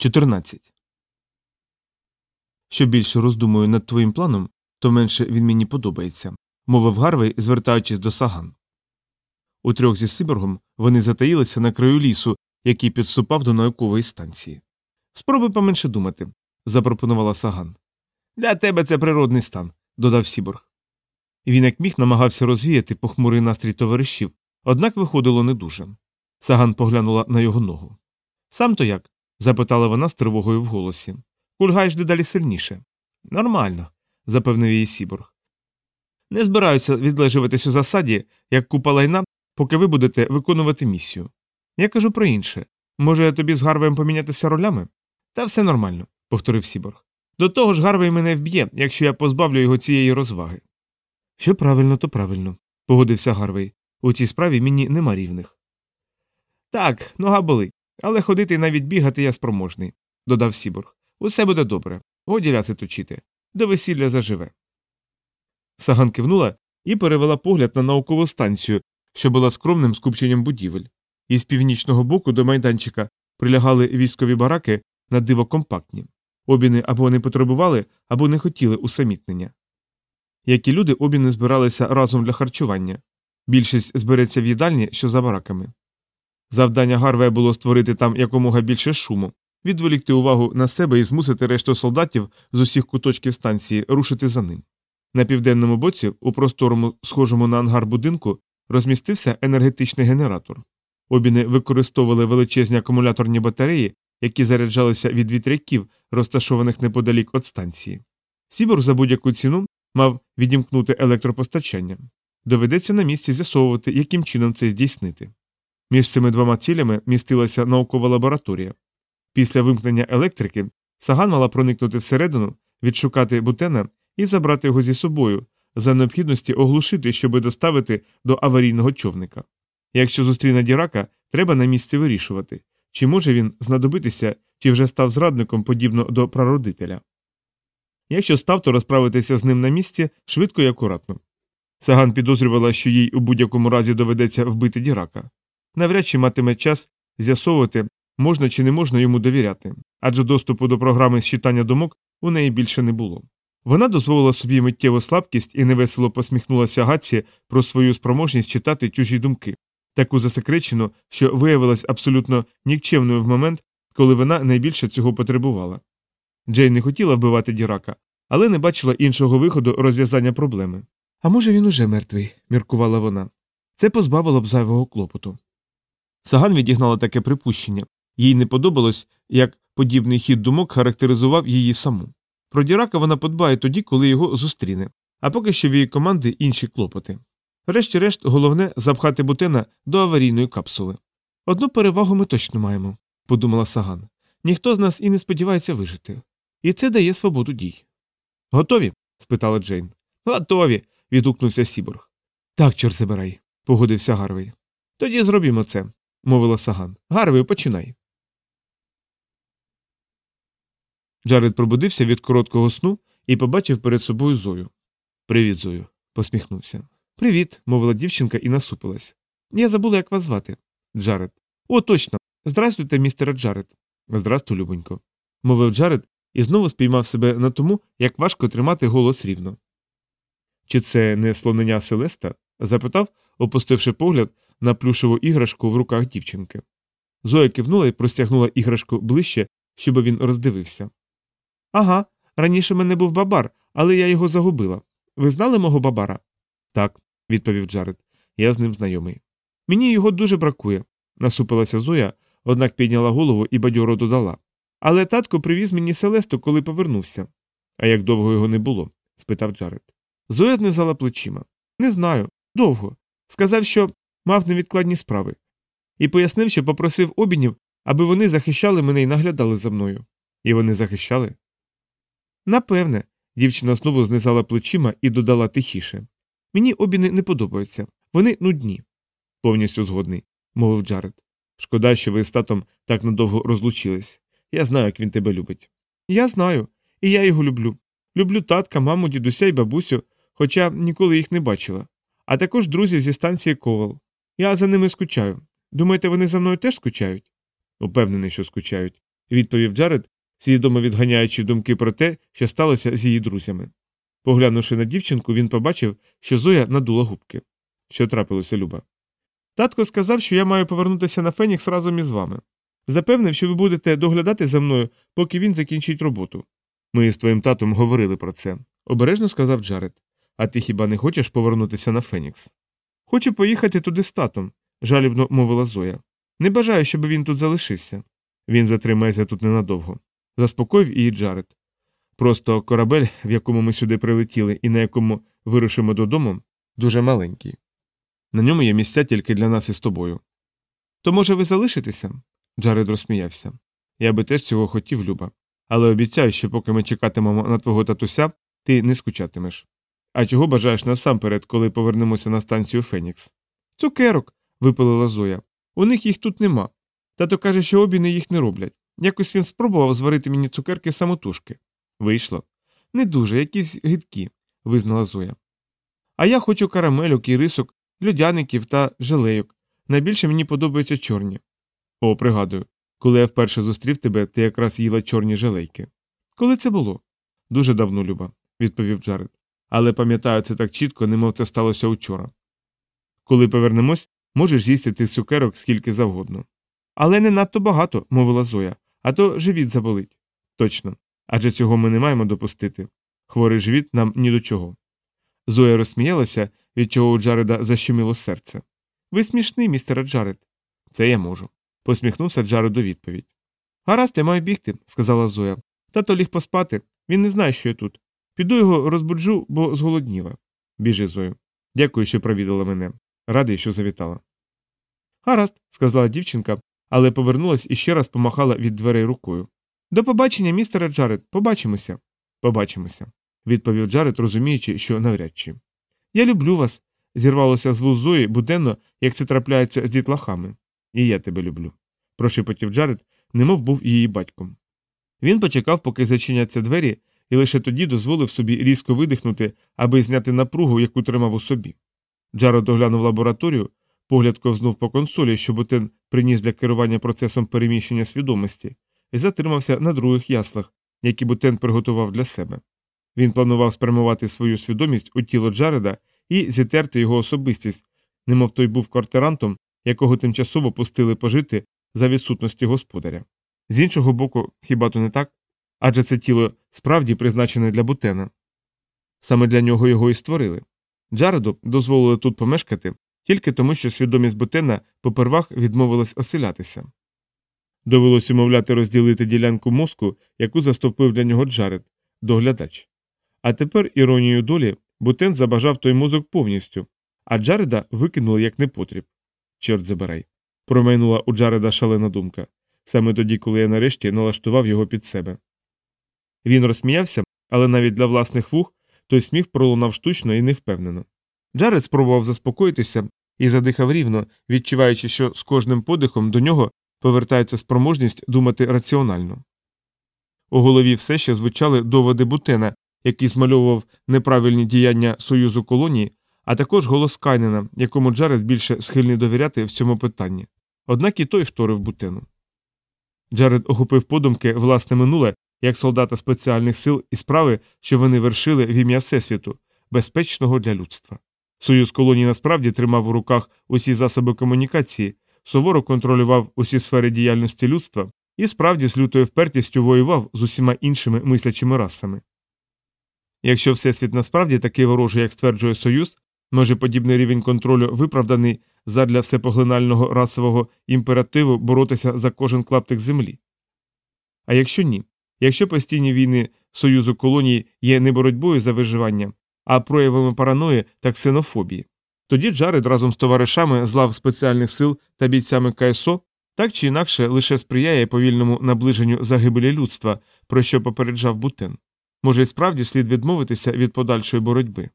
14. Що більше роздумую над твоїм планом, то менше він мені подобається, мовив Гарвей, звертаючись до саган. Утрьох зі Сиборгом вони затаїлися на краю лісу, який підступав до наукової станції. Спробуй поменше думати, запропонувала саган. Для тебе це природний стан, додав Сіборг. Він як міг намагався розвіяти похмурий настрій товаришів, однак виходило не дуже. Саган поглянула на його ногу. Сам то як? Запитала вона з тривогою в голосі. Кульгаєш дедалі сильніше. Нормально, запевнив її Сіборг. Не збираюся відлежуватись у засаді, як купа лайна, поки ви будете виконувати місію. Я кажу про інше. Може, я тобі з Гарвеєм помінятися ролями? Та все нормально, повторив Сіборг. До того ж, Гарвей мене вб'є, якщо я позбавлю його цієї розваги. Що правильно, то правильно, погодився Гарвей. У цій справі мені нема рівних. Так, нога болить, але ходити і навіть бігати я спроможний, додав Сіборг. Усе буде добре. Годі ляси точити. До весілля заживе. Саган кивнула і перевела погляд на наукову станцію, що була скромним скупченням будівель. Із північного боку до майданчика прилягали військові бараки на диво компактні. Обіни або не потребували, або не хотіли усамітнення. Як і люди, обіни збиралися разом для харчування. Більшість збереться в їдальні, що за бараками. Завдання Гарвея було створити там якомога більше шуму, відволікти увагу на себе і змусити решту солдатів з усіх куточків станції рушити за ним. На південному боці, у просторому, схожому на ангар будинку, розмістився енергетичний генератор. Обіни використовували величезні акумуляторні батареї, які заряджалися від вітряків, розташованих неподалік від станції. Сібор за будь-яку ціну мав відімкнути електропостачання. Доведеться на місці з'ясовувати, яким чином це здійснити. Між цими двома цілями містилася наукова лабораторія. Після вимкнення електрики Саган мала проникнути всередину, відшукати бутена і забрати його зі собою, за необхідності оглушити, щоби доставити до аварійного човника. Якщо зустріне Дірака, треба на місці вирішувати, чи може він знадобитися, чи вже став зрадником подібно до прародителя. Якщо став, то розправитися з ним на місці швидко і акуратно. Саган підозрювала, що їй у будь-якому разі доведеться вбити Дірака. Навряд чи матиме час з'ясовувати, можна чи не можна йому довіряти, адже доступу до програми щитання думок у неї більше не було. Вона дозволила собі миттєву слабкість і невесело посміхнулася Гаці про свою спроможність читати чужі думки, таку засекречену, що виявилась абсолютно нікчемною в момент, коли вона найбільше цього потребувала. Джейн не хотіла вбивати Дірака, але не бачила іншого виходу розв'язання проблеми. А може, він уже мертвий, міркувала вона. Це позбавило б зайвого клопоту. Саган відігнала таке припущення. Їй не подобалось, як подібний хід думок характеризував її саму. Про Дірака вона подбає тоді, коли його зустріне, а поки що в її команди інші клопоти. Врешті-решт, головне запхати бутена до аварійної капсули. Одну перевагу ми точно маємо, подумала Саган. Ніхто з нас і не сподівається вижити. І це дає свободу дій. Готові? спитала Джейн. Готові. відгукнувся Сіборг. Так, чорт забирай, погодився Гарвей. Тоді зробімо це, мовила Саган. Гарвей, починай. Джаред пробудився від короткого сну і побачив перед собою Зою. Привіт, Зою, посміхнувся. Привіт, мовила дівчинка і насупилась. Я забула, як вас звати. Джаред. О, точно. Здрастуйте, містере Джаред. Здрастуй, любонько, мовив Джаред і знову спіймав себе на тому, як важко тримати голос рівно. Чи це не слоненя Селеста? запитав, опустивши погляд на плюшеву іграшку в руках дівчинки. Зоя кивнула і простягнула іграшку ближче, щоб він роздивився. Ага, раніше мене був бабар, але я його загубила. Ви знали мого бабара? Так, відповів Джаред. Я з ним знайомий. Мені його дуже бракує, насупилася Зоя, однак підняла голову і бадьоро додала. Але татко привіз мені Селесту, коли повернувся. А як довго його не було? спитав Джаред. Зоя знизала плечима. Не знаю. Довго. Сказав, що мав невідкладні справи. І пояснив, що попросив обінів, аби вони захищали мене і наглядали за мною. І вони захищали? Напевне, дівчина знову знизала плечима і додала тихіше. Мені обіни не подобаються. Вони нудні. Повністю згодний, мовив Джаред. Шкода, що ви з татом так надовго розлучились. Я знаю, як він тебе любить. Я знаю, і я його люблю. Люблю татка, маму, дідуся і бабусю, хоча ніколи їх не бачила. А також друзів зі станції Ковал. Я за ними скучаю. Думаєте, вони за мною теж скучають? Упевнений, що скучають, відповів Джаред, свідомо відганяючи думки про те, що сталося з її друзями. Поглянувши на дівчинку, він побачив, що Зоя надула губки. Що трапилося, Люба? Татко сказав, що я маю повернутися на Фенікс разом із вами. Запевнив, що ви будете доглядати за мною, поки він закінчить роботу. Ми з твоїм татом говорили про це, обережно сказав Джаред. А ти хіба не хочеш повернутися на Фенікс? Хочу поїхати туди з татом, жалібно мовила Зоя. Не бажаю, щоб він тут залишився. Він затримається тут ненадовго. Заспокоїв її Джаред. Просто корабель, в якому ми сюди прилетіли і на якому вирушимо додому, дуже маленький. На ньому є місця тільки для нас із тобою. То, може, ви залишитеся? Джаред розсміявся. Я би теж цього хотів, Люба. Але обіцяю, що поки ми чекатимемо на твого татуся, ти не скучатимеш. А чого бажаєш насамперед, коли повернемося на станцію Фенікс? Цукерок, випалила Зоя. У них їх тут нема. Тато каже, що обіни їх не роблять. Якось він спробував зварити мені цукерки самотужки. Вийшло. Не дуже, якісь гидкі, визнала Зоя. А я хочу карамельок і рисок, льодяників та желейок. Найбільше мені подобаються чорні. О, пригадую, коли я вперше зустрів тебе, ти якраз їла чорні желейки. Коли це було? Дуже давно, Люба, відповів Джаред. Але пам'ятаю це так чітко, немов це сталося вчора. Коли повернемось, можеш з'їсти ти цукерок скільки завгодно. Але не надто багато, мовила Зоя, а то живіт заболить. Точно. Адже цього ми не маємо допустити. Хворий живіт нам ні до чого. Зоя розсміялася, від чого у Джареда защемило серце. Ви смішний, містере Джаред. Це я можу. посміхнувся Джаред у відповідь. Гаразд, я маю бігти, сказала Зоя. Тато ліг поспати. Він не знає, що я тут. Піду його розбуджу, бо зголодніла. Біжи, Зою. Дякую, що провідала мене. Радий, що завітала. Гаразд, сказала дівчинка, але повернулась і ще раз помахала від дверей рукою. До побачення, містере Джаред, побачимося. Побачимося, відповів Джаред, розуміючи, що навряд чи. Я люблю вас, зірвалося з Зої буденно, як це трапляється з дітлахами. І я тебе люблю. прошепотів Джаред, немов був її батьком. Він почекав, поки зачиняться двері, і лише тоді дозволив собі різко видихнути, аби зняти напругу, яку тримав у собі. Джаред оглянув лабораторію, погляд ковзнув по консолі, що Бутен приніс для керування процесом переміщення свідомості, і затримався на других яслах, які Бутен приготував для себе. Він планував спрямувати свою свідомість у тіло Джареда і зітерти його особистість, немов той був квартирантом, якого тимчасово пустили пожити за відсутності господаря. З іншого боку, хіба то не так? Адже це тіло справді призначене для Бутена. Саме для нього його і створили. Джареду дозволили тут помешкати тільки тому, що свідомість Бутена попервах відмовилась оселятися. Довелось умовляти розділити ділянку мозку, яку застовпив для нього Джаред, доглядач. А тепер, іронією долі, Бутен забажав той мозок повністю, а Джареда викинули як непотріб. Чорт забирай. Промайнула у Джареда шалена думка, саме тоді, коли я нарешті налаштував його під себе. Він розсміявся, але навіть для власних вух той сміх пролунав штучно і невпевнено. Джаред спробував заспокоїтися і задихав рівно, відчуваючи, що з кожним подихом до нього повертається спроможність думати раціонально. У голові все ще звучали доводи Бутена, який змальовував неправильні діяння Союзу колонії, а також голос Кайнена, якому Джаред більше схильний довіряти в цьому питанні. Однак і той вторив Бутену. Джаред охопив подумки власне минуле як солдата спеціальних сил і справи, що вони вершили в ім'я Всесвіту, безпечного для людства. Союз колоній насправді тримав у руках усі засоби комунікації, суворо контролював усі сфери діяльності людства і справді з лютою впертістю воював з усіма іншими мислячими расами. Якщо Всесвіт насправді такий ворожий, як стверджує Союз, може подібний рівень контролю виправданий задля всепоглинального расового імперативу боротися за кожен клаптик землі. А якщо ні, якщо постійні війни Союзу колоній є не боротьбою за виживання, а проявами параної та ксенофобії, тоді Джаред разом з товаришами з лав спеціальних сил та бійцями КСО так чи інакше лише сприяє повільному наближенню загибелі людства, про що попереджав Бутен. Може, й справді слід відмовитися від подальшої боротьби.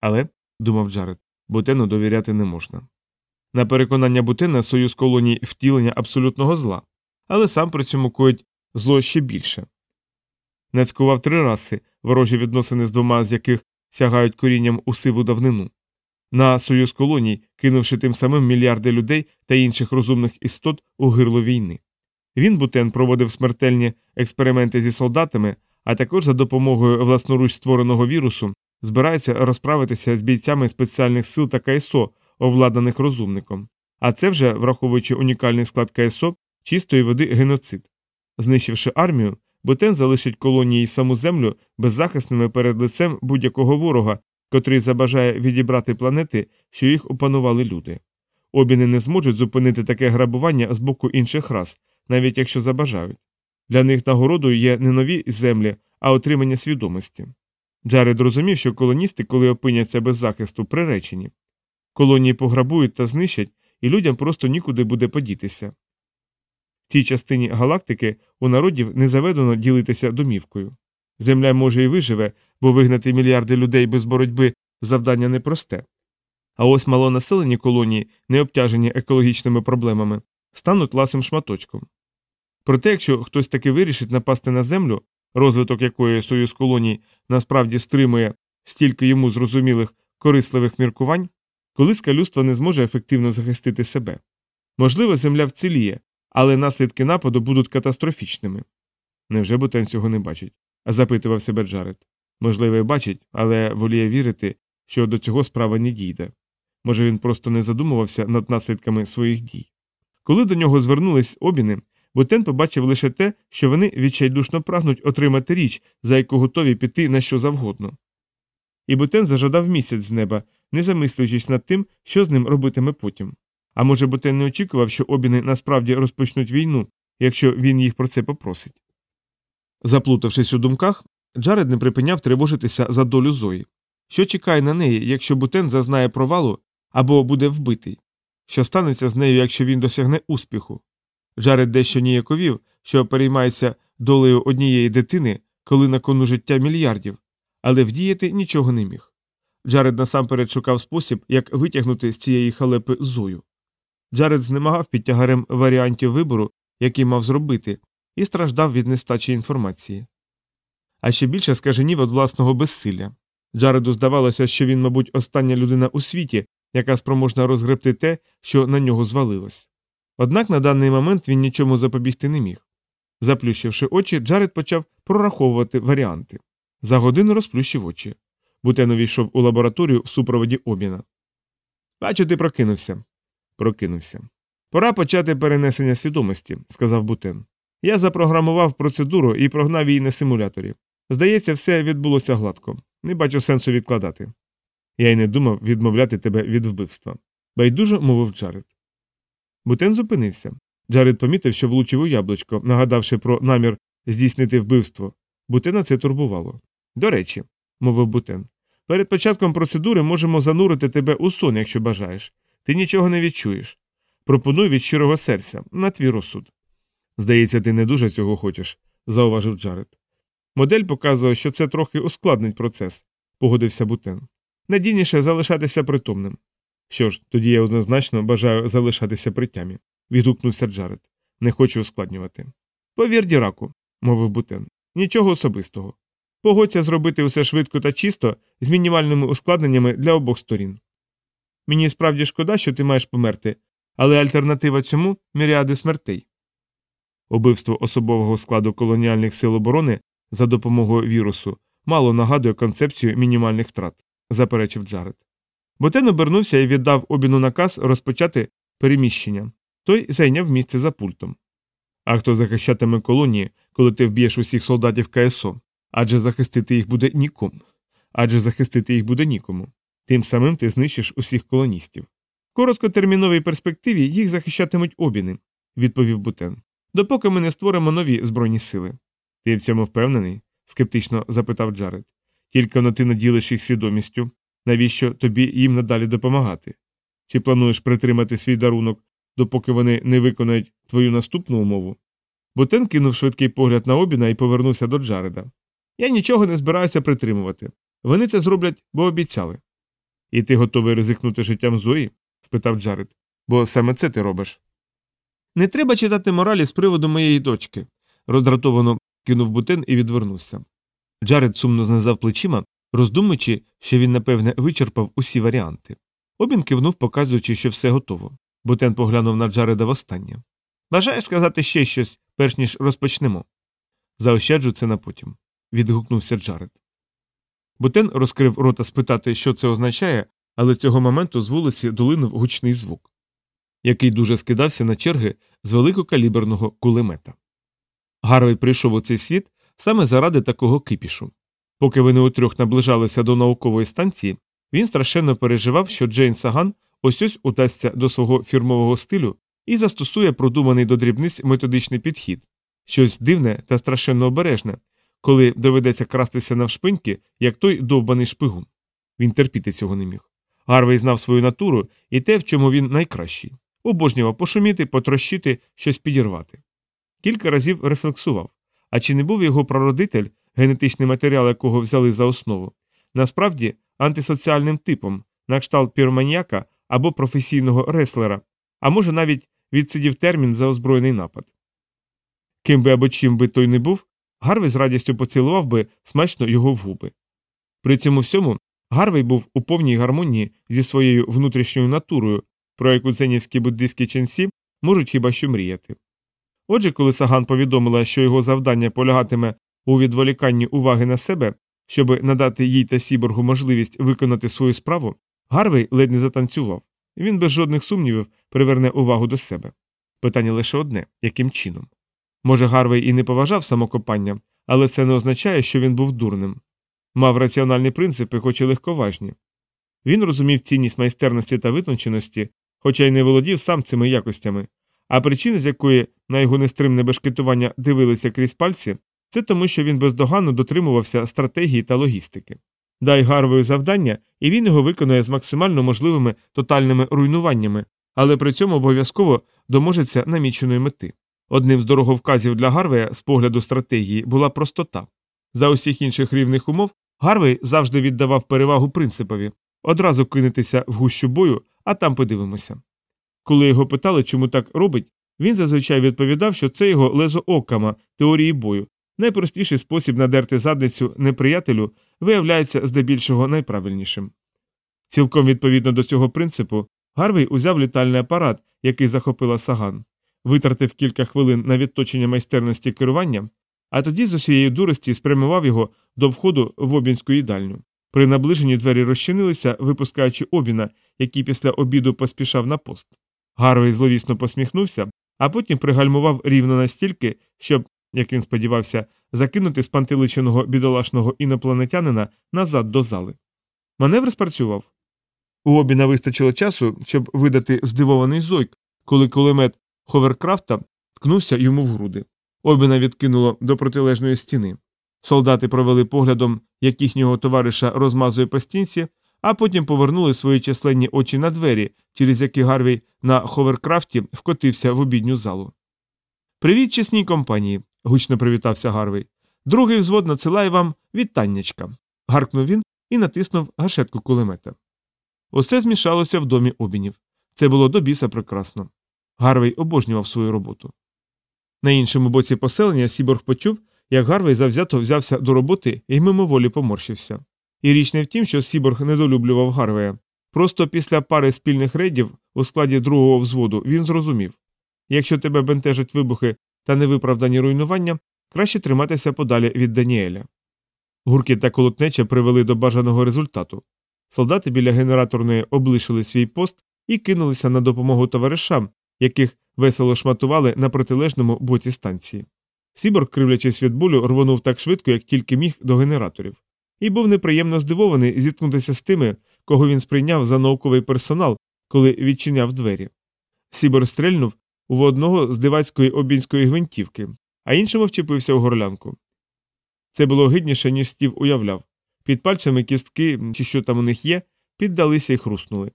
Але, думав Джаред, Бутену довіряти не можна. На переконання Бутена союз колоній втілення абсолютного зла, але сам при цьому коїть зло ще більше. Нацькував три раси, ворожі відносини з двома з яких сягають корінням у сиву давнину. На союз колоній, кинувши тим самим мільярди людей та інших розумних істот у гирло війни. Він Бутен проводив смертельні експерименти зі солдатами, а також за допомогою власноруч створеного вірусу збирається розправитися з бійцями спеціальних сил та КСО, обладнаних розумником. А це вже, враховуючи унікальний склад КСО, чистої води геноцид. Знищивши армію, Бутен залишить колонії й саму землю беззахисними перед лицем будь-якого ворога, котрий забажає відібрати планети, що їх опанували люди. Обіни не зможуть зупинити таке грабування з боку інших рас, навіть якщо забажають. Для них нагородою є не нові землі, а отримання свідомості. Джаред розумів, що колоністи, коли опиняться без захисту, приречені. Колонії пограбують та знищать, і людям просто нікуди буде подітися. Цій частині галактики у народів не заведено ділитися домівкою. Земля може і виживе, бо вигнати мільярди людей без боротьби завдання непросте. А ось малонаселені колонії, не обтяжені екологічними проблемами, стануть ласим шматочком. Проте, якщо хтось таки вирішить напасти на землю, розвиток якої союз колоній насправді стримує стільки йому зрозумілих корисливих міркувань, колиска людства не зможе ефективно захистити себе. Можливо, земля вціліє, але наслідки нападу будуть катастрофічними. Невже Бутен цього не бачить? запитував себе Джаред. Можливо, і бачить, але воліє вірити, що до цього справа не дійде. Може, він просто не задумувався над наслідками своїх дій. Коли до нього звернулись обіни, Бутен побачив лише те, що вони відчайдушно прагнуть отримати річ, за яку готові піти на що завгодно. І Бутен зажадав місяць з неба, не замислюючись над тим, що з ним робитиме потім. А може, Бутен не очікував, що обіни насправді розпочнуть війну, якщо він їх про це попросить. Заплутавшись у думках, Джаред не припиняв тривожитися за долю Зої. Що чекає на неї, якщо Бутен зазнає провалу або буде вбитий? Що станеться з нею, якщо він досягне успіху? Джаред дещо ніяковів, що переймається долею однієї дитини, коли на кону життя мільярдів, але вдіяти нічого не міг. Джаред насамперед шукав спосіб, як витягнути з цієї халепи Зою. Джаред знемагав під тягарем варіантів вибору, який мав зробити, і страждав від нестачі інформації. А ще більше скаженів від власного безсилля. Джареду здавалося, що він, мабуть, остання людина у світі, яка спроможна розгребти те, що на нього звалилось. Однак на даний момент він нічому запобігти не міг. Заплющивши очі, Джаред почав прораховувати варіанти. За годину розплющив очі. Бутен увійшов у лабораторію в супроводі обіна. Бачу, ти прокинувся. Прокинувся. Пора почати перенесення свідомості, сказав Бутен. Я запрограмував процедуру і прогнав її на симуляторі. Здається, все відбулося гладко. Не бачу сенсу відкладати. Я й не думав відмовляти тебе від вбивства. Байдуже мовив Джаред. Бутен зупинився. Джаред помітив, що влучив у яблучко, нагадавши про намір здійснити вбивство. Бутена це турбувало. До речі, мовив Бутен, перед початком процедури можемо занурити тебе у сон, якщо бажаєш. Ти нічого не відчуєш. Пропоную від щирого серця, на твій розсуд. Здається, ти не дуже цього хочеш, зауважив Джаред. Модель показує, що це трохи ускладнить процес, погодився Бутен. Надійніше залишатися притомним. Що ж, тоді я однозначно бажаю залишатися при тямі, відгукнувся Джаред. Не хочу ускладнювати. Повір, Діраку, мовив Бутен. Нічого особистого. Погодься зробити усе швидко та чисто з мінімальними ускладненнями для обох сторін. Мені справді шкода, що ти маєш померти, але альтернатива цьому міріади смертей. Убивство особового складу колоніальних сил оборони за допомогою вірусу мало нагадує концепцію мінімальних втрат, заперечив Джаред. Ботен обернувся і віддав обіну наказ розпочати переміщення. Той зайняв місце за пультом. А хто захищатиме колонії, коли ти вб'єш усіх солдатів КСО? Адже захистити їх буде нікому. Адже захистити їх буде нікому. Тим самим ти знищиш усіх колоністів. В короткотерміновій перспективі їх захищатимуть обіни, відповів Бутен. Допоки ми не створимо нові збройні сили. Ти в цьому впевнений? скептично запитав Джаред. Тільки-но ти наділиш їх свідомістю, навіщо тобі їм надалі допомагати? Чи плануєш притримати свій дарунок, допоки вони не виконають твою наступну умову? Бутен кинув швидкий погляд на обіна і повернувся до Джареда. Я нічого не збираюся притримувати. Вони це зроблять, бо обіцяли. І ти готовий ризикнути життям Зої? спитав Джаред. Бо саме це ти робиш. Не треба читати моралі з приводу моєї дочки, роздратовано кинув бутен і відвернувся. Джаред сумно знизав плечима, роздумуючи, що він, напевне, вичерпав усі варіанти. Обін кивнув, показуючи, що все готово. Бутен поглянув на Джареда востаннє. Бажаєш сказати ще щось, перш ніж розпочнемо. Заощаджу це на потім. відгукнувся Джаред. Бутен розкрив рота спитати, що це означає, але цього моменту з вулиці долинув гучний звук, який дуже скидався на черги з великокаліберного кулемета. Гарвей прийшов у цей світ саме заради такого кипішу. Поки вони утрьох наближалися до наукової станції, він страшенно переживав, що Джейн Саган ось ось удасться до свого фірмового стилю і застосує продуманий до дрібниць методичний підхід, щось дивне та страшенно обережне, коли доведеться крастися навшпиньки, як той довбаний шпигун. Він терпіти цього не міг. Гарвей знав свою натуру і те, в чому він найкращий обожнював пошуміти, потрощити, щось підірвати. Кілька разів рефлексував а чи не був його прародитель, генетичний матеріал якого взяли за основу, насправді антисоціальним типом, на кшталт піроманіяка або професійного реслера, а може навіть відсидів термін за озброєний напад. Ким би або чим би той не був, Гарвей з радістю поцілував би смачно його в губи. При цьому всьому Гарвей був у повній гармонії зі своєю внутрішньою натурою, про яку зенівські буддистські ченсі можуть хіба що мріяти. Отже, коли Саган повідомила, що його завдання полягатиме у відволіканні уваги на себе, щоб надати їй та Сіборгу можливість виконати свою справу, Гарвей ледь не затанцював. Він без жодних сумнівів приверне увагу до себе. Питання лише одне яким чином. Може, Гарвей і не поважав самокопання, але це не означає, що він був дурним. Мав раціональні принципи, хоч і легковажні. Він розумів цінність майстерності та витонченості, хоча й не володів сам цими якостями, а причина, з якої на його нестримне бешкетування дивилися крізь пальці, це тому, що він бездоганно дотримувався стратегії та логістики. Дай Гарвою завдання, і він його виконує з максимально можливими тотальними руйнуваннями, але при цьому обов'язково доможеться наміченої мети. Одним з дороговказів для Гарвея з погляду стратегії була простота. За усіх інших рівних умов Гарвей завжди віддавав перевагу принципові одразу кинутися в гущу бою, а там подивимося. Коли його питали, чому так робить, він зазвичай відповідав, що це його лезо окама теорії бою. Найпростіший спосіб надерти задницю неприятелю виявляється здебільшого найправильнішим. Цілком відповідно до цього принципу, Гарвей узяв літальний апарат, який захопила саган, витратив кілька хвилин на відточення майстерності керування, а тоді з усієї дурості спрямував його до входу в обінську їдальню. При наближенні двері розчинилися, випускаючи обіна, який після обіду поспішав на пост. Гарвей зловісно посміхнувся, а потім пригальмував рівно настільки, щоб, як він сподівався, закинути спантеличеного бідолашного інопланетянина назад до зали. Маневр спрацював. У обіна вистачило часу, щоб видати здивований зойк, коли кулемет Ховеркрафта ткнувся йому в груди. Обіна відкинуло до протилежної стіни. Солдати провели поглядом, як їхнього товариша розмазує по стінці, а потім повернули свої численні очі на двері, через які Гарвій на ховеркрафті вкотився в обідню залу. Привіт, чесній компанії. гучно привітався Гарвей. Другий взвод надсилає вам вітаннячка. гаркнув він і натиснув гашетку кулемета. Усе змішалося в домі обінів. Це було до біса прекрасно. Гарвей обожнював свою роботу. На іншому боці поселення Сіборг почув, як Гарвей завзято взявся до роботи і мимоволі поморщився. І річ не в тім, що Сіборг недолюблював Гарвея. Просто після пари спільних рейдів у складі другого взводу він зрозумів якщо тебе бентежать вибухи та невиправдані руйнування, краще триматися подалі від Даніеля. Гурки та колотнеча привели до бажаного результату. Солдати біля генераторної облишили свій пост і кинулися на допомогу товаришам, яких весело шматували на протилежному боці станції. Сіборг, кривлячись від болю, рвонув так швидко, як тільки міг до генераторів і був неприємно здивований зіткнутися з тими, кого він сприйняв за науковий персонал, коли відчиняв двері. Сібор стрельнув у одного з дивацької обінської гвинтівки, а іншому вчепився у горлянку. Це було гидніше, ніж стів уявляв. Під пальцями кістки, чи що там у них є, піддалися і хруснули.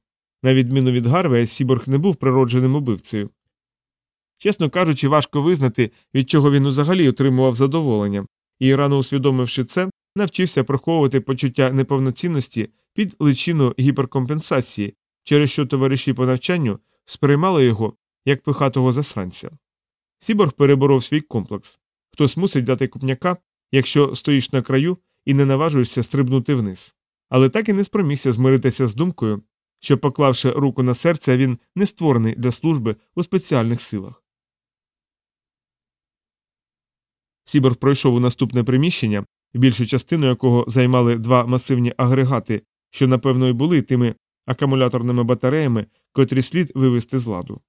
На відміну від Гарвея, Сіборг не був природженим убивцею. Чесно кажучи, важко визнати, від чого він взагалі отримував задоволення, і рано усвідомивши це, навчився приховувати почуття неповноцінності під личину гіперкомпенсації, через що товариші по навчанню сприймали його як пихатого засранця. Сіборг переборов свій комплекс хтось мусить дати купняка, якщо стоїш на краю і не наважуєшся стрибнути вниз. Але так і не спромігся змиритися з думкою, що, поклавши руку на серце, він не створений для служби у спеціальних силах. Сіборг пройшов у наступне приміщення, більшу частину якого займали два масивні агрегати, що, напевно, і були тими акумуляторними батареями, котрі слід вивести з ладу.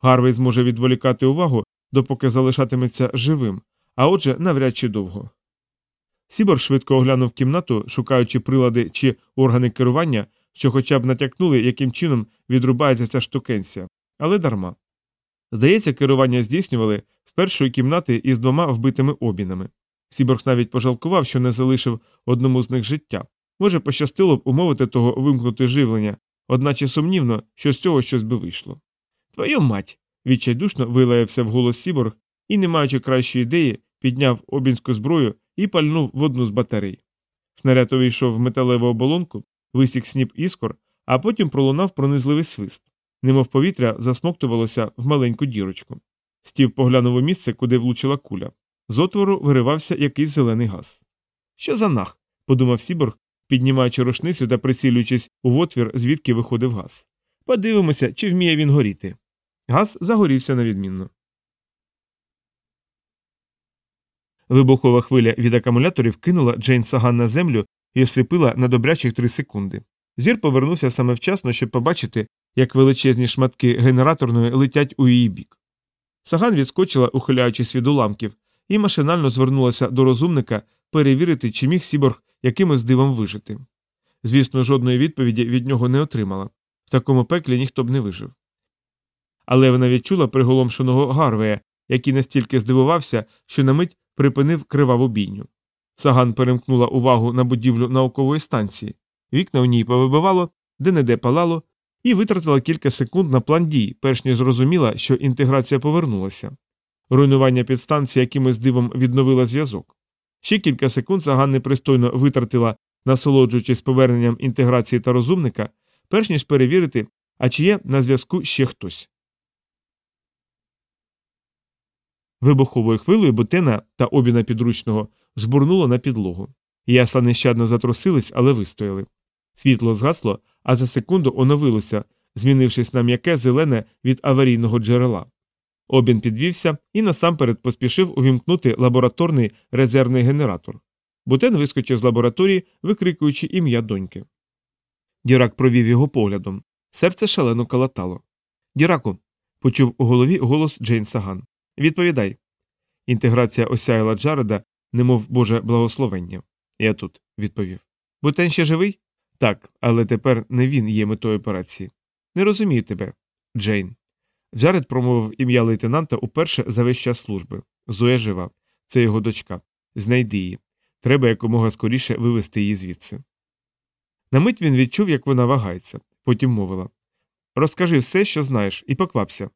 Гарвей зможе відволікати увагу, допоки залишатиметься живим, а отже, навряд чи довго. Сібор швидко оглянув кімнату, шукаючи прилади чи органи керування, що хоча б натякнули, яким чином відрубається ця штукенція, але дарма. Здається, керування здійснювали з першої кімнати із двома вбитими обінами. Сіборг навіть пожалкував, що не залишив одному з них життя. Може, пощастило б умовити того вимкнути живлення, одначе сумнівно, що з цього щось би вийшло. Твою мать. відчайдушно вилаявся вголос Сіборг і, не маючи кращої ідеї, підняв обінську зброю і пальнув в одну з батарей. Снаряд увійшов в металеву оболонку, висік сніп іскор, а потім пролунав пронизливий свист. Немов повітря засмоктувалося в маленьку дірочку. Стів поглянув у місце, куди влучила куля. З отвору виривався якийсь зелений газ. Що за нах? подумав Сіборг, піднімаючи рушницю та прицілюючись у отвір, звідки виходив газ. Подивимося, чи вміє він горіти. Газ загорівся невідмінно. Вибухова хвиля від акумуляторів кинула Джейн Саган на землю і осліпила на добрячих три секунди. Зір повернувся саме вчасно, щоб побачити, як величезні шматки генераторної летять у її бік. Саган відскочила, ухиляючись від уламків, і машинально звернулася до розумника перевірити, чи міг Сіборг якимось дивом вижити. Звісно, жодної відповіді від нього не отримала в такому пеклі ніхто б не вижив. Але вона відчула приголомшеного Гарвея, який настільки здивувався, що на мить припинив криваву бійню. Саган перемкнула увагу на будівлю наукової станції, вікна у ній повибивало, де неде палало, і витратила кілька секунд на план дій, перш ніж зрозуміла, що інтеграція повернулася. Руйнування підстанції якимось дивом відновила зв'язок. Ще кілька секунд Саган непристойно витратила, насолоджуючись поверненням інтеграції та розумника, перш ніж перевірити, а чи є на зв'язку ще хтось. Вибуховою хвилею бутена та обіна підручного жбурнуло на підлогу. Ясла нещадно затрусились, але вистояли. Світло згасло, а за секунду оновилося, змінившись на м'яке зелене від аварійного джерела. Обін підвівся і насамперед поспішив увімкнути лабораторний резервний генератор. Бутен вискочив з лабораторії, викрикуючи ім'я доньки. Дірак провів його поглядом. Серце шалено калатало. Діраку. почув у голові голос Джейн Саган. Відповідай. Інтеграція осяяла Джареда, немов Боже благословення. Я тут, відповів. Бутен ще живий? Так, але тепер не він є метою операції. Не розумію тебе, Джейн. Джаред промовив ім'я лейтенанта уперше за весь час служби. Зоя жива, це його дочка. Знайди її. Треба якомога скоріше вивести її звідси. На мить він відчув, як вона вагається, потім мовила Розкажи все, що знаєш, і поквапся.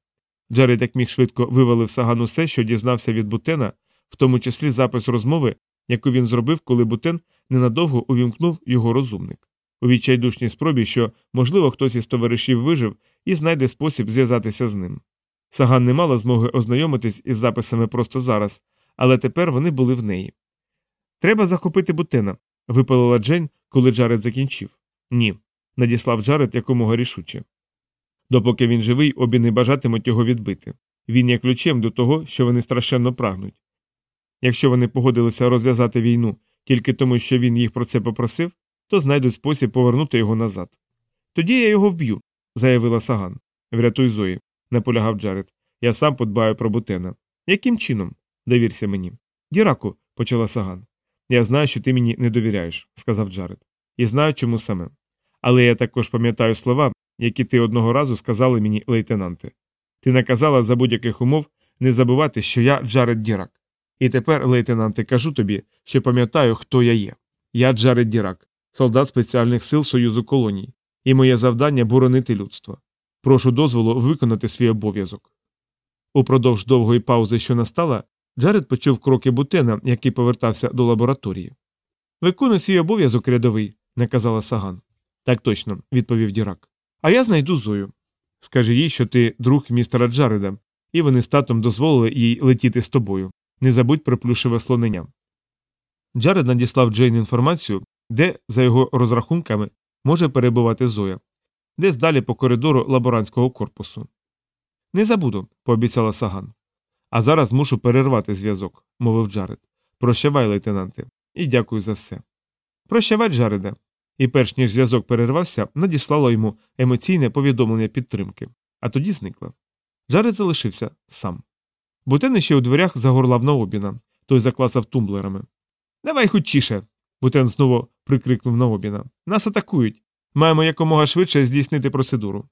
Джаред як міг швидко вивалив Саган усе, що дізнався від Бутена, в тому числі запис розмови, яку він зробив, коли Бутен ненадовго увімкнув його розумник. У відчайдушній спробі, що, можливо, хтось із товаришів вижив і знайде спосіб зв'язатися з ним. Саган не мала змоги ознайомитись із записами просто зараз, але тепер вони були в неї. Треба захопити Бутена, випалила Джейн, коли Джаред закінчив. Ні, надіслав Джаред якомога рішуче. Допоки він живий, обіни бажатимуть його відбити. Він є ключем до того, що вони страшенно прагнуть. Якщо вони погодилися розв'язати війну тільки тому, що він їх про це попросив, то знайдуть спосіб повернути його назад. Тоді я його вб'ю, заявила Саган. Врятуй Зої, наполягав Джаред. Я сам подбаю про Бутена. Яким чином? Довірся мені. Діраку, почала Саган. Я знаю, що ти мені не довіряєш, сказав Джаред. І знаю, чому саме. Але я також пам'ятаю слова, які ти одного разу сказали мені, лейтенанте. Ти наказала за будь-яких умов не забувати, що я Джаред Дірак. І тепер, лейтенанте, кажу тобі, що пам'ятаю, хто я є. Я Джаред Дірак, солдат спеціальних сил Союзу колоній, і моє завдання боронити людство. Прошу дозволу виконати свій обов'язок. Упродовж довгої паузи, що настала, Джаред почув кроки Бутена, який повертався до лабораторії. Виконуй свій обов'язок рядовий, наказала Саган. Так точно, відповів Дірак. А я знайду Зою. Скажи їй, що ти друг містера Джареда, і вони з татом дозволили їй летіти з тобою. Не забудь про плюшеве слоненя. Джаред надіслав Джейн інформацію, де, за його розрахунками, може перебувати Зоя, десь далі по коридору лаборантського корпусу. Не забуду, пообіцяла Саган. А зараз мушу перервати зв'язок, мовив Джаред. Прощавай, лейтенанте, і дякую за все. Прощавай, Джареде. І перш ніж зв'язок перервався, надіслала йому емоційне повідомлення підтримки, а тоді зникла. Джаред залишився сам. Бутен ще у дверях загорлав на обіна, той заклацав тумблерами. Давай хутчіше. Бутен знову прикрикнув на обіна. Нас атакують. Маємо якомога швидше здійснити процедуру.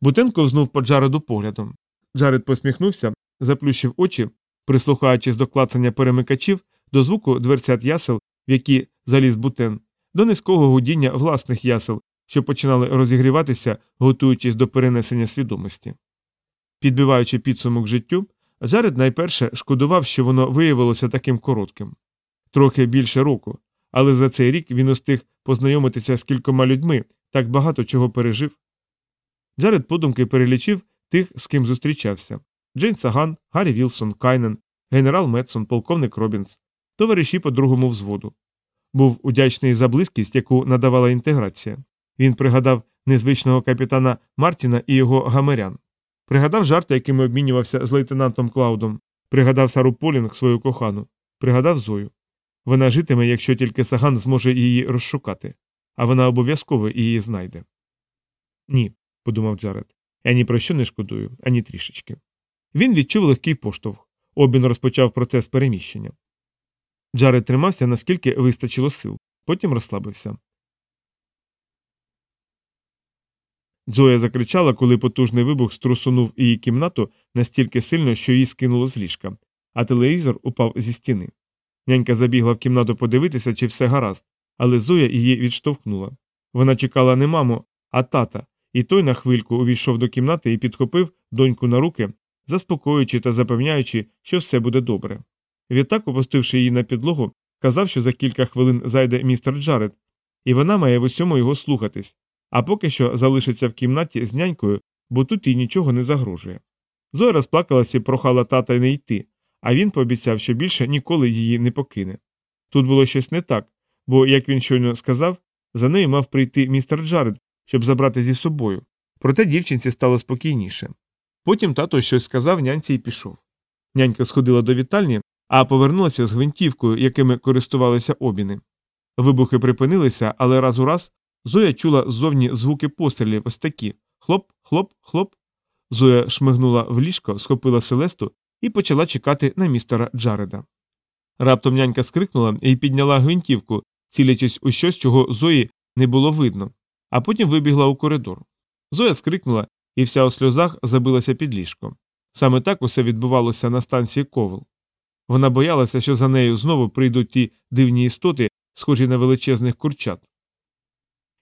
Бутен ковзнув по Джареду поглядом. Джаред посміхнувся, заплющив очі, прислухаючись до клацання перемикачів, до звуку дверцят ясел, в які заліз Бутен, до низького гудіння власних ясел, що починали розігріватися, готуючись до перенесення свідомості. Підбиваючи підсумок життю, Джаред найперше шкодував, що воно виявилося таким коротким трохи більше року, але за цей рік він устиг познайомитися з кількома людьми, так багато чого пережив. Джаред подумки перелічив тих, з ким зустрічався Джейн Саган, Гаррі Вілсон, Кайнен, генерал Метсон, полковник Робінс, товариші по другому взводу. Був удячний за близькість, яку надавала інтеграція. Він пригадав незвичного капітана Мартіна і його гамерян. Пригадав жарти, якими обмінювався з лейтенантом Клаудом, пригадав Сару Полінг, свою кохану, пригадав Зою. Вона житиме, якщо тільки Саган зможе її розшукати, а вона обов'язково її знайде. Ні, подумав Джаред. Я ні про що не шкодую, ані трішечки. Він відчув легкий поштовх. Обін розпочав процес переміщення. Джаред тримався, наскільки вистачило сил, потім розслабився. Зоя закричала, коли потужний вибух струсунув її кімнату настільки сильно, що її скинуло з ліжка, а телевізор упав зі стіни. Нянька забігла в кімнату подивитися, чи все гаразд, але Зоя її відштовхнула. Вона чекала не маму, а тата, і той на хвильку увійшов до кімнати і підхопив доньку на руки, заспокоюючи та запевняючи, що все буде добре. Відтак, опустивши її на підлогу, казав, що за кілька хвилин зайде містер Джаред, і вона має в усьому його слухатись, а поки що залишиться в кімнаті з нянькою, бо тут їй нічого не загрожує. Зоя розплакалася і прохала тата не йти, а він пообіцяв, що більше ніколи її не покине. Тут було щось не так, бо, як він щойно сказав, за нею мав прийти містер Джаред, щоб забрати зі собою. Проте дівчинці стало спокійніше. Потім тато щось сказав нянці і пішов. Нянька сходила до вітальні, а повернулася з гвинтівкою, якими користувалися обіни. Вибухи припинилися, але раз у раз Зоя чула ззовні звуки пострілів ось такі хлоп, хлоп, хлоп. Зоя шмигнула в ліжко, схопила селесту і почала чекати на містера Джареда. Раптом нянька скрикнула і підняла гвинтівку, цілячись у щось, чого Зої не було видно, а потім вибігла у коридор. Зоя скрикнула і вся у сльозах забилася під ліжко. Саме так усе відбувалося на станції Ковел. Вона боялася, що за нею знову прийдуть ті дивні істоти, схожі на величезних курчат.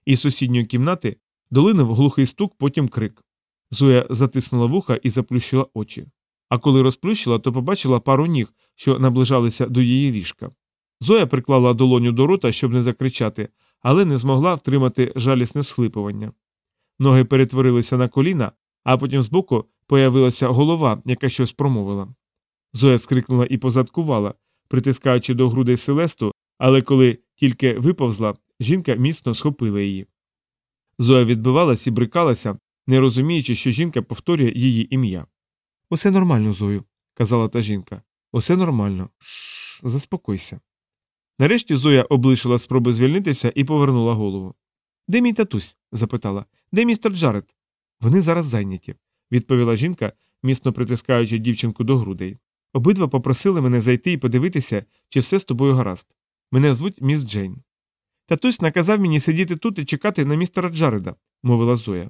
Із сусідньої кімнати долинув глухий стук, потім крик. Зоя затиснула вуха і заплющила очі. А коли розплющила, то побачила пару ніг, що наближалися до її ліжка. Зоя приклала долоню до рота, щоб не закричати, але не змогла втримати жалісне схлипування. Ноги перетворилися на коліна, а потім збоку появилася голова, яка щось промовила. Зоя скрикнула і позадкувала, притискаючи до грудей Селесту, але коли тільки виповзла, жінка міцно схопила її. Зоя відбивалась і брикалася, не розуміючи, що жінка повторює її ім'я. Усе нормально, Зою, казала та жінка. Усе нормально. Заспокойся. Нарешті Зоя облишила спроби звільнитися і повернула голову. Де мій татусь? запитала. Де містер Джаред? Вони зараз зайняті, відповіла жінка, міцно притискаючи дівчинку до грудей. Обидва попросили мене зайти і подивитися, чи все з тобою гаразд. Мене звуть міс Джейн. Татусь наказав мені сидіти тут і чекати на містера Джареда, мовила Зоя.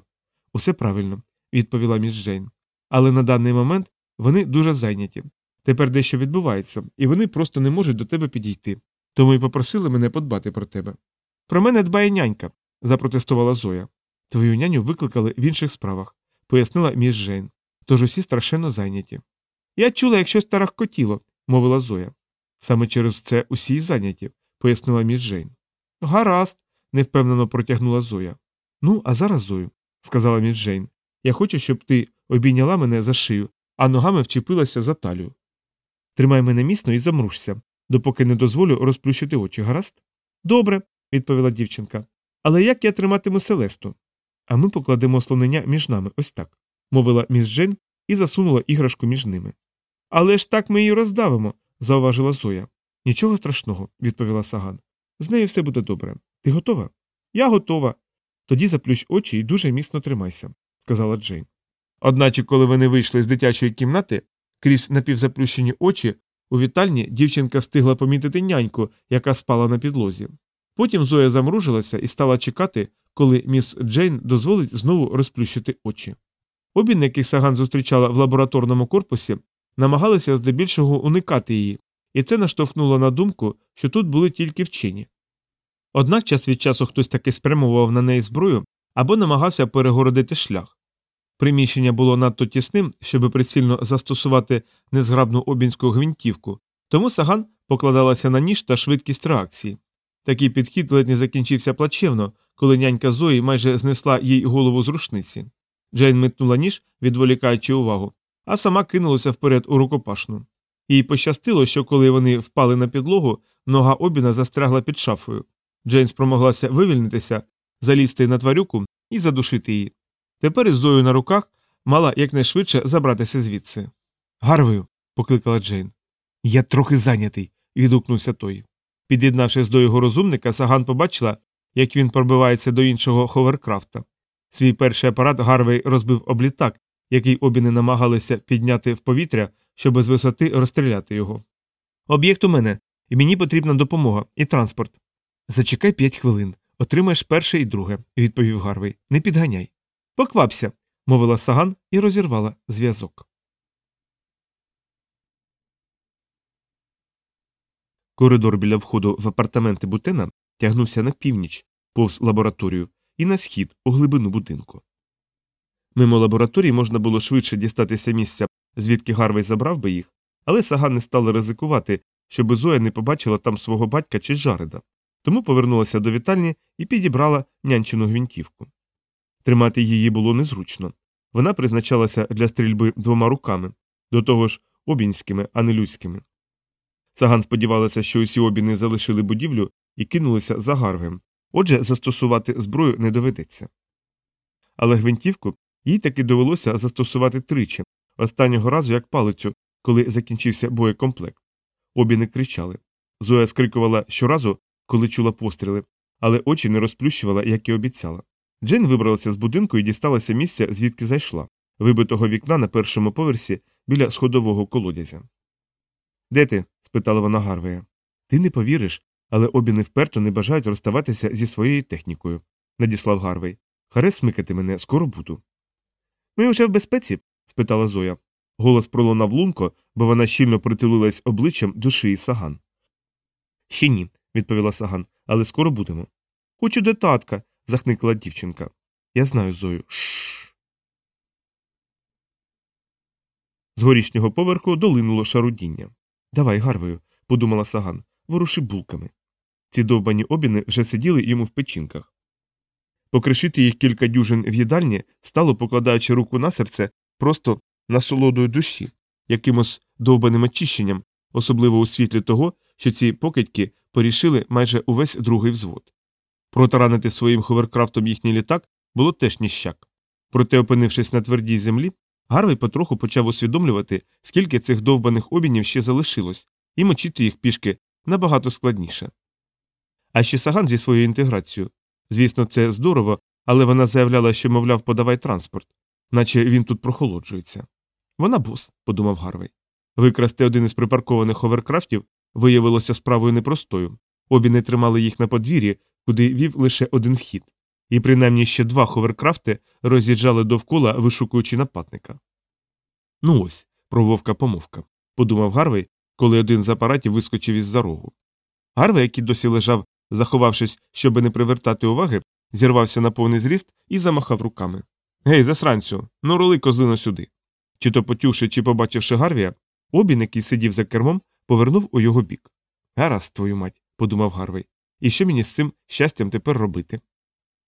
Усе правильно, відповіла міс Джейн. Але на даний момент вони дуже зайняті. Тепер дещо відбувається, і вони просто не можуть до тебе підійти. Тому й попросили мене подбати про тебе. Про мене дбає нянька, запротестувала Зоя. Твою няню викликали в інших справах, пояснила міс Джейн. Тож усі страшенно зайняті. Я чула, як щось тарахкотіло, мовила Зоя. Саме через це усі й зайняті, пояснила міс Джейн. Гаразд, невпевнено протягнула Зоя. Ну, а зараз, Зою, сказала міс Джейн. Я хочу, щоб ти обійняла мене за шию, а ногами вчепилася за талію. Тримай мене міцно і замрушся, допоки не дозволю розплющити очі, гаразд? Добре, відповіла дівчинка. Але як я триматиму Селесту? А ми покладемо слонення між нами ось так, мовила міс Джейн і засунула іграшку між ними. Але ж так ми її роздавимо, зауважила Зоя. Нічого страшного, відповіла Саган. З нею все буде добре. Ти готова? Я готова. Тоді заплющ очі і дуже міцно тримайся, сказала Джейн. Одначе, коли вони вийшли з дитячої кімнати, крізь напівзаплющені очі, у вітальні дівчинка стигла помітити няньку, яка спала на підлозі. Потім Зоя замружилася і стала чекати, коли міс Джейн дозволить знову розплющити очі. Обін, яких Саган зустрічала в лабораторному корпусі, намагалися здебільшого уникати її, і це наштовхнуло на думку, що тут були тільки вчені. Однак час від часу хтось таки спрямовував на неї зброю або намагався перегородити шлях. Приміщення було надто тісним, щоб прицільно застосувати незграбну обінську гвинтівку, тому саган покладалася на ніж та швидкість реакції. Такий підхід ледь не закінчився плачевно, коли нянька Зої майже знесла їй голову з рушниці. Джейн метнула ніж, відволікаючи увагу, а сама кинулася вперед у рукопашну. Їй пощастило, що коли вони впали на підлогу, нога обіна застрягла під шафою. Джейн спромоглася вивільнитися, залізти на тварюку і задушити її. Тепер із Зою на руках мала якнайшвидше забратися звідси. Гарвою. покликала Джейн. Я трохи зайнятий. відгукнувся той. Під'єднавшись до його розумника, Саган побачила, як він пробивається до іншого ховеркрафта. Свій перший апарат Гарвей розбив об літак, який обіни намагалися підняти в повітря, щоб з висоти розстріляти його. Об'єкт у мене, і мені потрібна допомога і транспорт. Зачекай п'ять хвилин. Отримаєш перше і друге, відповів Гарвей. Не підганяй. Поквапся, мовила саган і розірвала зв'язок. Коридор біля входу в апартаменти Бутена тягнувся на північ, повз лабораторію, і на схід у глибину будинку. Мимо лабораторії можна було швидше дістатися місця, звідки Гарвей забрав би їх, але саган не стала ризикувати, щоб Зоя не побачила там свого батька чи Жареда, тому повернулася до вітальні і підібрала нянчину гвинтівку. Тримати її було незручно. Вона призначалася для стрільби двома руками, до того ж обінськими, а не людськими. Саган сподівалася, що усі обіни залишили будівлю і кинулися за гарвем, отже, застосувати зброю не доведеться. Але гвинтівку їй таки довелося застосувати тричі, останнього разу як палицю, коли закінчився боєкомплект. Обіни кричали. Зоя скрикувала щоразу, коли чула постріли, але очі не розплющувала, як і обіцяла. Джейн вибралася з будинку і дісталася місця, звідки зайшла, вибитого вікна на першому поверсі біля сходового колодязя. Де ти? спитала вона Гарвея. Ти не повіриш, але обіни вперто не бажають розставатися зі своєю технікою, надіслав Гарвей. Харе смикати мене, скоро буду. Ми вже в безпеці? Спитала Зоя. Голос пролунав лунко, бо вона щільно притулилась обличчям до шиї саган. Ще ні, відповіла саган, але скоро будемо. Хочу до татка, захникла дівчинка. Я знаю Зою. Шш. З горішнього поверху долинуло шарудіння. Давай, гарвою, подумала саган, воруши булками. Ці довбані обіни вже сиділи йому в печінках. Покришити їх кілька дюжин в їдальні стало, покладаючи руку на серце, просто насолодою душі, якимось довбаним очищенням, особливо у світлі того, що ці покидьки порішили майже увесь другий взвод. Протаранити своїм ховеркрафтом їхній літак було теж ніщак. Проте, опинившись на твердій землі, Гарвей потроху почав усвідомлювати, скільки цих довбаних обінів ще залишилось, і мочити їх пішки набагато складніше. А ще саган зі своєю інтеграцією. Звісно, це здорово, але вона заявляла, що, мовляв, подавай транспорт, наче він тут прохолоджується. Вона бос, подумав Гарвей. Викрасти один із припаркованих ховеркрафтів виявилося справою непростою. Обі не тримали їх на подвір'ї, куди вів лише один вхід, і принаймні ще два ховеркрафти роз'їжджали довкола, вишукуючи нападника. Ну ось, прововка помовка, подумав Гарвей, коли один з апаратів вискочив із за рогу. Гарвей, який досі лежав, заховавшись, щоби не привертати уваги, зірвався на повний зріст і замахав руками. Гей, засранцю, ну роли козлино сюди. Чи то почувши, чи побачивши Гарвія, обін, який сидів за кермом, повернув у його бік. Гаразд, твою мать, подумав Гарвей. І що мені з цим щастям тепер робити?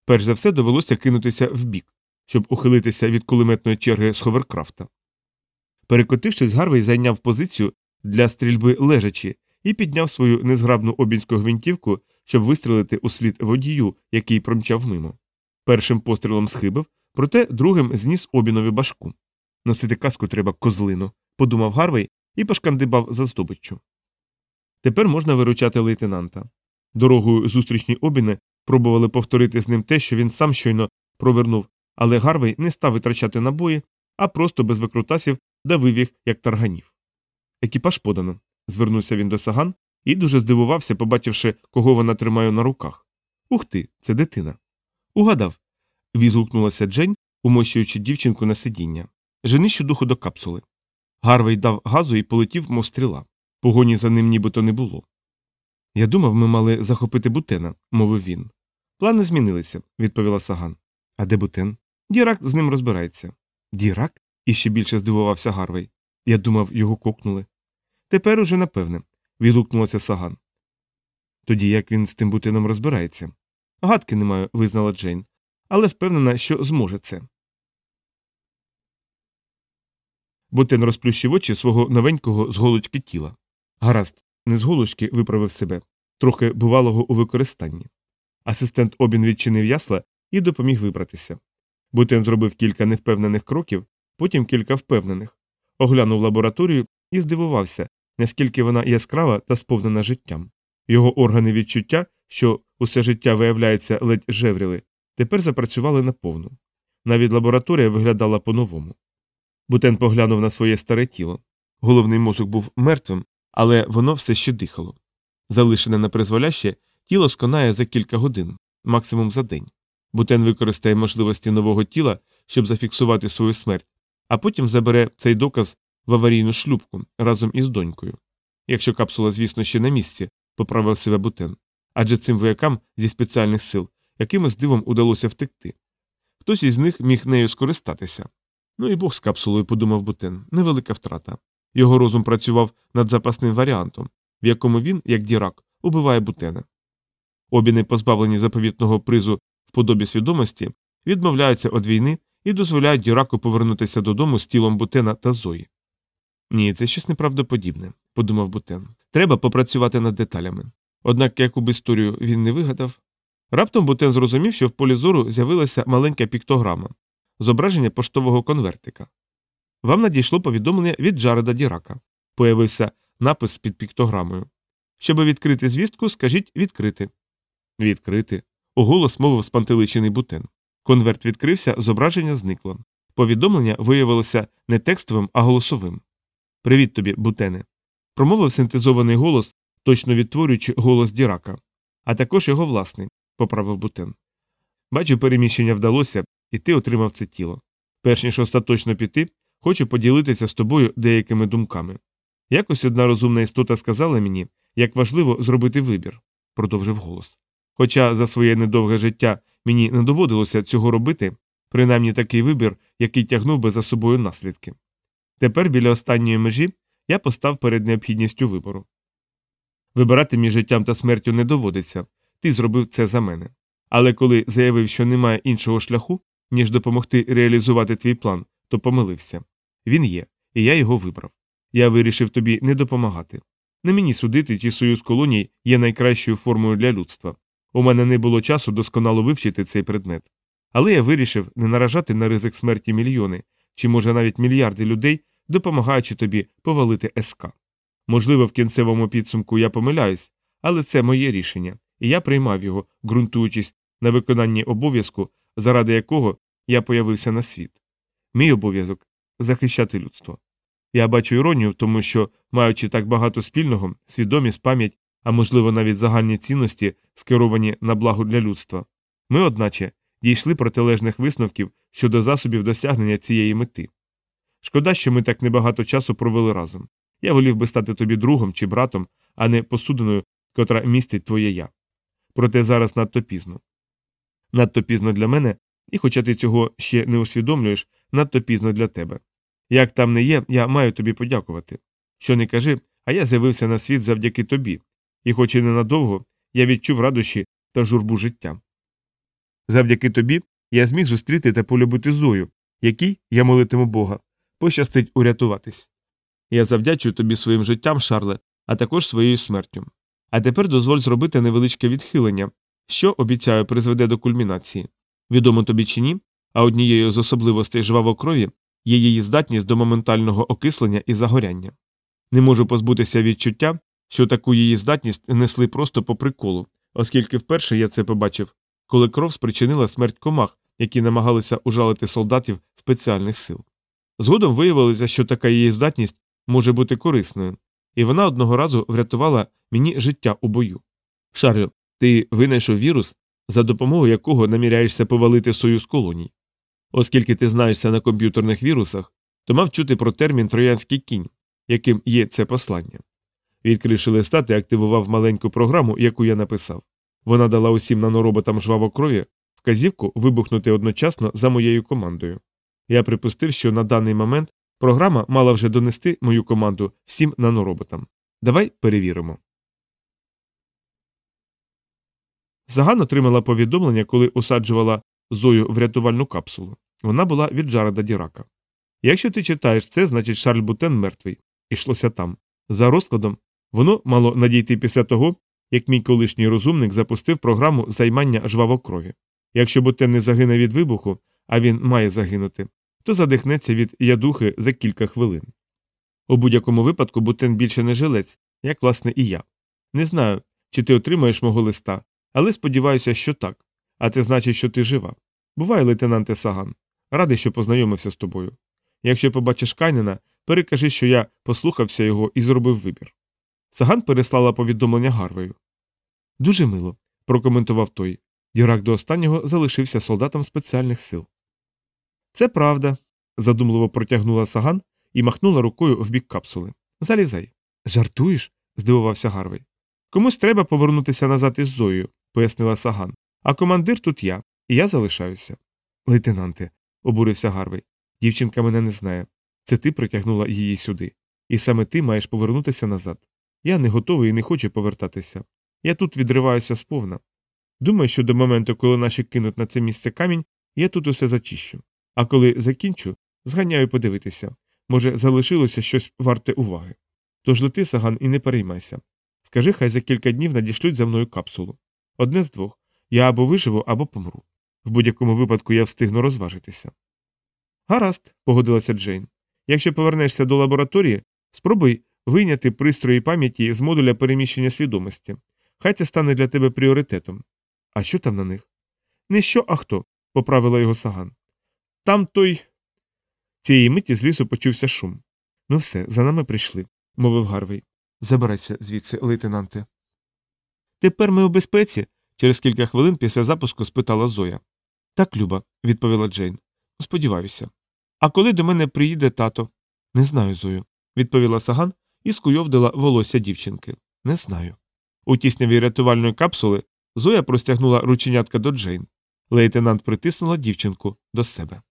Перш за все довелося кинутися вбік, щоб ухилитися від кулеметної черги з ховеркрафта. Перекотившись, Гарвей зайняв позицію для стрільби лежачі і підняв свою незграбну обінську гвинтівку, щоб вистрілити у слід водію, який промчав мимо. Першим пострілом схибив, проте другим зніс обінові башку. Носити каску треба козлину, подумав Гарвей і пошкандибав за здобиччю. Тепер можна виручати лейтенанта. Дорогою зустрічні обіни пробували повторити з ним те, що він сам щойно провернув, але Гарвей не став витрачати набої, а просто без викрутасів давив їх, як тарганів. Екіпаж подано. Звернувся він до саган і дуже здивувався, побачивши, кого вона тримає на руках. Ух ти, це дитина. Угадав. Відгукнулася Джень, умощуючи дівчинку на сидіння. Жени щодуху до капсули. Гарвей дав газу і полетів, мов стріла. Погоні за ним нібито не було. Я думав, ми мали захопити бутена, мовив він. Плани змінилися, відповіла саган. А де бутен? Дірак з ним розбирається. Дірак? іще більше здивувався Гарвей. Я думав, його кокнули. Тепер уже напевне, відгукнулася саган. Тоді як він з тим бутином розбирається. Гадки не маю, визнала Джейн, але впевнена, що зможе це. Бутен розплющив очі свого новенького з голочки тіла. Гаразд, не з голочки виправив себе, трохи бувалого у використанні. Асистент обін відчинив ясла і допоміг вибратися. Бутен зробив кілька невпевнених кроків, потім кілька впевнених, оглянув лабораторію і здивувався, наскільки вона яскрава та сповнена життям. Його органи відчуття, що усе життя виявляється ледь жевріли, тепер запрацювали наповну. Навіть лабораторія виглядала по-новому. Бутен поглянув на своє старе тіло. Головний мозок був мертвим, але воно все ще дихало. Залишене на призволяще, тіло сконає за кілька годин, максимум за день. Бутен використає можливості нового тіла, щоб зафіксувати свою смерть, а потім забере цей доказ в аварійну шлюбку разом із донькою. Якщо капсула, звісно, ще на місці, поправив себе бутен, адже цим воякам зі спеціальних сил якимось дивом удалося втекти. Хтось із них міг нею скористатися. Ну і бог з капсулою, подумав бутен, невелика втрата. Його розум працював над запасним варіантом, в якому він, як дірак, убиває бутена. Обіни, позбавлені заповітного призу в подобі свідомості, відмовляються від війни і дозволяють діраку повернутися додому з тілом бутена та Зої. Ні, це щось неправдоподібне, подумав Бутен. Треба попрацювати над деталями. Однак яку б історію він не вигадав. Раптом Бутен зрозумів, що в полі зору з'явилася маленька піктограма зображення поштового конвертика. Вам надійшло повідомлення від Джареда Дірака. Появився напис під піктограмою. Щоб відкрити звістку, скажіть відкрити. Відкрити. Оголос мовив спантеличений бутен. Конверт відкрився, зображення зникло. Повідомлення виявилося не текстовим, а голосовим. Привіт тобі, бутене. Промовив синтезований голос, точно відтворюючи голос Дірака, а також його власний, поправив бутен. Бачу, переміщення вдалося, і ти отримав це тіло. Перш ніж остаточно піти, хочу поділитися з тобою деякими думками. Якось одна розумна істота сказала мені, як важливо зробити вибір, продовжив голос. Хоча за своє недовге життя мені не доводилося цього робити, принаймні такий вибір, який тягнув би за собою наслідки. Тепер біля останньої межі я постав перед необхідністю вибору. Вибирати між життям та смертю не доводиться, ти зробив це за мене. Але коли заявив, що немає іншого шляху, ніж допомогти реалізувати твій план, то помилився. Він є, і я його вибрав. Я вирішив тобі не допомагати. Не мені судити, чи союз колоній є найкращою формою для людства. У мене не було часу досконало вивчити цей предмет. Але я вирішив не наражати на ризик смерті мільйони, чи може навіть мільярди людей, допомагаючи тобі повалити СК. Можливо, в кінцевому підсумку я помиляюсь, але це моє рішення, і я приймав його, ґрунтуючись на виконанні обов'язку, заради якого я появився на світ. Мій обов'язок захищати людство. Я бачу іронію в тому, що, маючи так багато спільного, свідомість, пам'ять, а можливо навіть загальні цінності, скеровані на благо для людства, ми, одначе, дійшли протилежних висновків щодо засобів досягнення цієї мети. Шкода, що ми так небагато часу провели разом. Я волів би стати тобі другом чи братом, а не посудиною, котра містить твоє я. Проте зараз надто пізно. Надто пізно для мене, і, хоча ти цього ще не усвідомлюєш, надто пізно для тебе. Як там не є, я маю тобі подякувати. Що не кажи, а я з'явився на світ завдяки тобі, і, хоч і ненадовго, я відчув радощі та журбу життя. Завдяки тобі я зміг зустріти та полюбити Зою, якій я молитиму Бога, пощастить урятуватись. Я завдячую тобі своїм життям, Шарле, а також своєю смертю. А тепер дозволь зробити невеличке відхилення, що обіцяю призведе до кульмінації. Відомо тобі чи ні, а однією з особливостей жвавокрові є її здатність до моментального окислення і загоряння. Не можу позбутися відчуття, що таку її здатність несли просто по приколу, оскільки вперше я це побачив, коли кров спричинила смерть комах, які намагалися ужалити солдатів спеціальних сил. Згодом виявилося, що така її здатність може бути корисною, і вона одного разу врятувала мені життя у бою. Шарлю, ти винайшов вірус, за допомогою якого наміряєшся повалити союз колоній. Оскільки ти знаєшся на комп'ютерних вірусах, то мав чути про термін троянський кінь, яким є це послання. Відкривши листа, ти активував маленьку програму, яку я написав. Вона дала усім нанороботам жвавокрові вказівку вибухнути одночасно за моєю командою. Я припустив, що на даний момент програма мала вже донести мою команду всім нанороботам. Давай перевіримо. Заган отримала повідомлення, коли усаджувала Зою в рятувальну капсулу. Вона була від Джареда Дірака. Якщо ти читаєш це, значить Шарль Бутен мертвий. Ішлося там. За розкладом, воно мало надійти після того, як мій колишній розумник запустив програму займання жвавокрові. Якщо Бутен не загине від вибуху, а він має загинути, то задихнеться від ядухи за кілька хвилин. У будь-якому випадку Бутен більше не жилець, як власне і я. Не знаю, чи ти отримаєш мого листа, але сподіваюся, що так. А це значить, що ти жива. Бувай, лейтенанте Саган. Радий, що познайомився з тобою. Якщо побачиш Кайнена, перекажи, що я послухався його і зробив вибір. Саган переслала повідомлення Гарвею. Дуже мило, прокоментував той. Дірак до останнього залишився солдатом спеціальних сил. Це правда, задумливо протягнула Саган і махнула рукою в бік капсули. Залізай. Жартуєш? здивувався Гарвей. Комусь треба повернутися назад із Зоєю, пояснила Саган. А командир тут я, і я залишаюся. Лейтенанте, обурився Гарвей. Дівчинка мене не знає. Це ти притягнула її сюди. І саме ти маєш повернутися назад. Я не готовий і не хочу повертатися. Я тут відриваюся сповна. Думаю, що до моменту, коли наші кинуть на це місце камінь, я тут усе зачищу. А коли закінчу, зганяю подивитися. Може, залишилося щось варте уваги. Тож лети, Саган, і не переймайся. Скажи, хай за кілька днів надішлють за мною капсулу. Одне з двох я або виживу, або помру. В будь-якому випадку я встигну розважитися. Гаразд, погодилася Джейн. Якщо повернешся до лабораторії, спробуй вийняти пристрої пам'яті з модуля переміщення свідомості. Хай це стане для тебе пріоритетом. А що там на них? Не що, а хто, поправила його саган. Там той. Цієї миті з лісу почувся шум. Ну все, за нами прийшли, мовив Гарвей. Забирайся звідси, лейтенанте. Тепер ми у безпеці, через кілька хвилин після запуску спитала Зоя. Так, Люба, відповіла Джейн. Сподіваюся. А коли до мене приїде тато? Не знаю, Зою, відповіла Саган і скуйовдила волосся дівчинки. Не знаю. У тісняві рятувальної капсули Зоя простягнула рученятка до Джейн. Лейтенант притиснула дівчинку до себе.